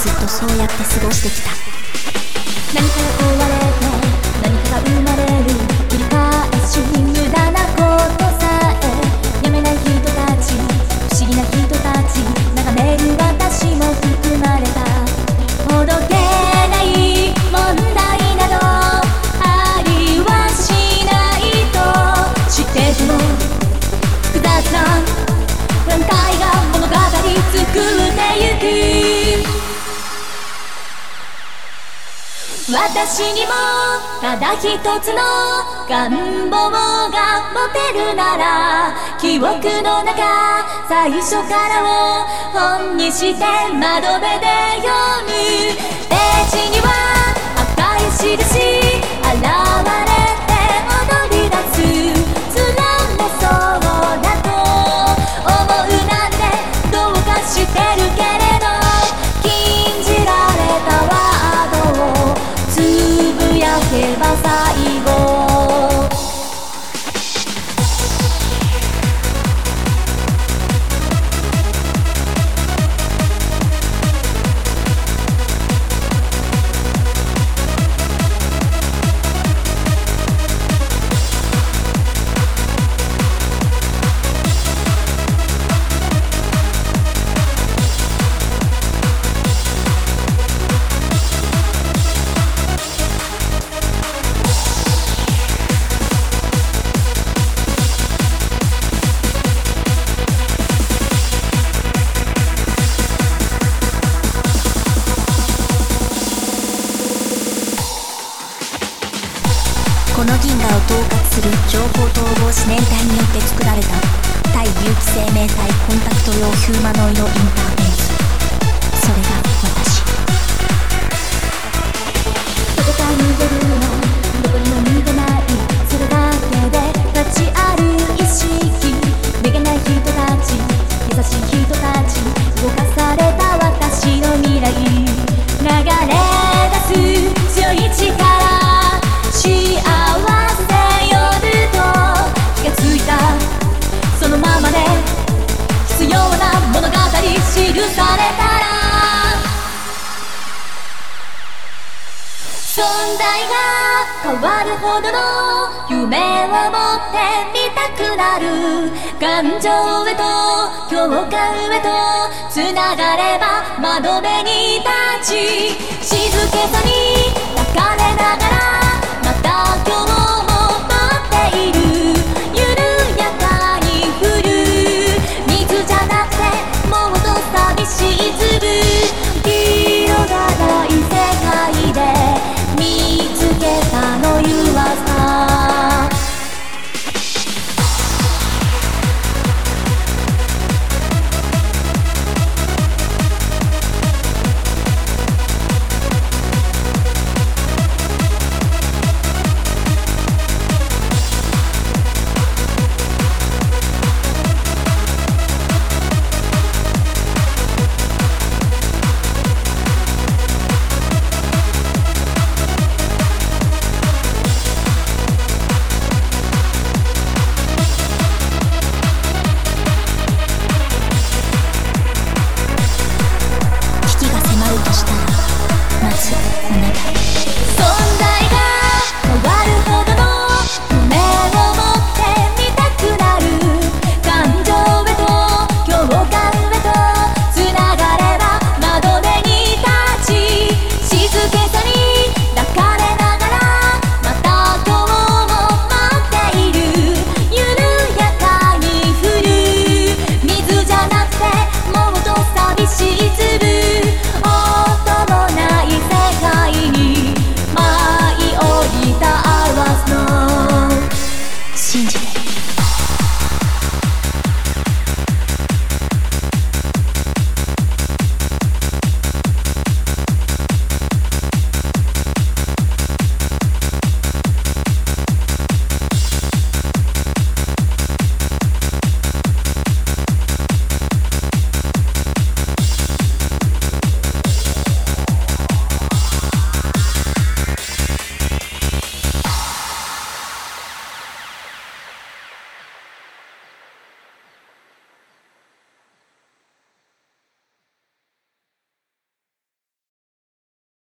ずっとそうやって過ごしてきた。私にもただ一つの願望が持てるなら記憶の中最初からを本にして窓辺で読むページには赤い印。ぶやの銀河を統括する情報統合思念体によって作られた対有機生命体コンタクト用ヒューマノイドインターフェース。それが私。されたら存在が変わるほどの夢を持ってみたくなる。感情へと共感へとつながれば窓辺に立ち。静けさに抱かれながら